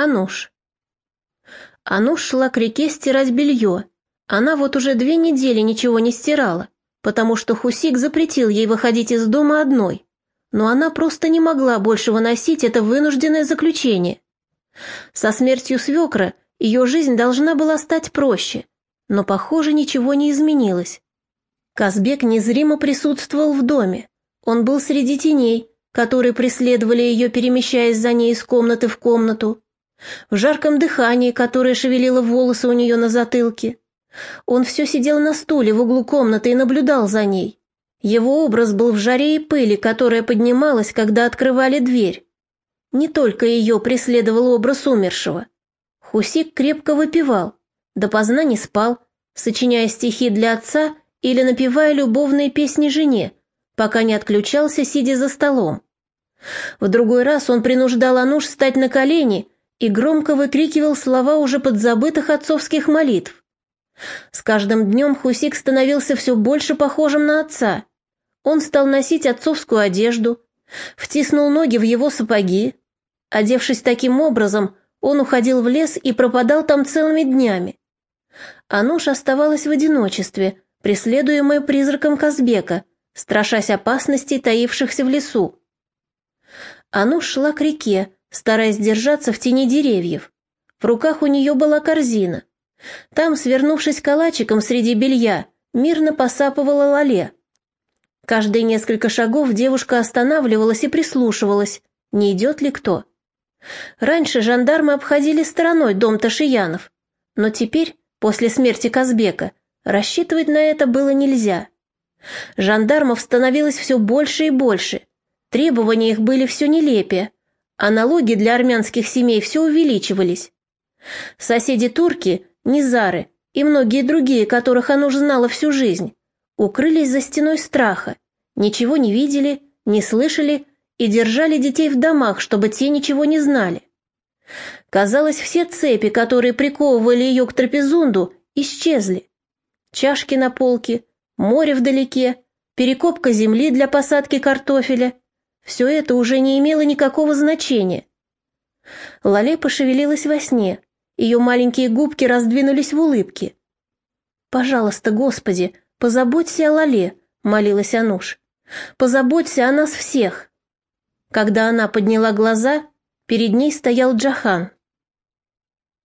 Ануш. Ануш шла к реке стирать белье. Она вот уже две недели ничего не стирала, потому что Хусик запретил ей выходить из дома одной. Но она просто не могла больше выносить это вынужденное заключение. Со смертью свекра ее жизнь должна была стать проще, но, похоже, ничего не изменилось. Казбек незримо присутствовал в доме. Он был среди теней, которые преследовали ее, перемещаясь за ней из комнаты в комнату в жарком дыхании, которое шевелило волосы у нее на затылке. Он все сидел на стуле в углу комнаты и наблюдал за ней. Его образ был в жаре и пыли, которая поднималась, когда открывали дверь. Не только ее преследовал образ умершего. Хусик крепко выпивал, допоздна не спал, сочиняя стихи для отца или напевая любовные песни жене, пока не отключался, сидя за столом. В другой раз он принуждал Ануш встать на колени и громко выкрикивал слова уже подзабытых отцовских молитв. С каждым днем Хусик становился все больше похожим на отца. Он стал носить отцовскую одежду, втиснул ноги в его сапоги. Одевшись таким образом, он уходил в лес и пропадал там целыми днями. Ануш оставалась в одиночестве, преследуемая призраком Казбека, страшась опасностей, таившихся в лесу. Ануш шла к реке, стараясь держаться в тени деревьев. В руках у нее была корзина. Там, свернувшись калачиком среди белья, мирно посапывала Лале. Каждые несколько шагов девушка останавливалась и прислушивалась, не идет ли кто. Раньше жандармы обходили стороной дом Ташиянов, но теперь, после смерти Казбека, рассчитывать на это было нельзя. Жандармов становилось все больше и больше, требования их были все нелепее, а налоги для армянских семей все увеличивались. Соседи-турки, низары и многие другие, которых она уже знала всю жизнь, укрылись за стеной страха, ничего не видели, не слышали и держали детей в домах, чтобы те ничего не знали. Казалось, все цепи, которые приковывали ее к трапезунду, исчезли. Чашки на полке, море вдалеке, перекопка земли для посадки картофеля — все это уже не имело никакого значения. Лале пошевелилась во сне, ее маленькие губки раздвинулись в улыбке. «Пожалуйста, Господи, позаботься о Лале», — молилась Ануш. «Позаботься о нас всех». Когда она подняла глаза, перед ней стоял Джахан.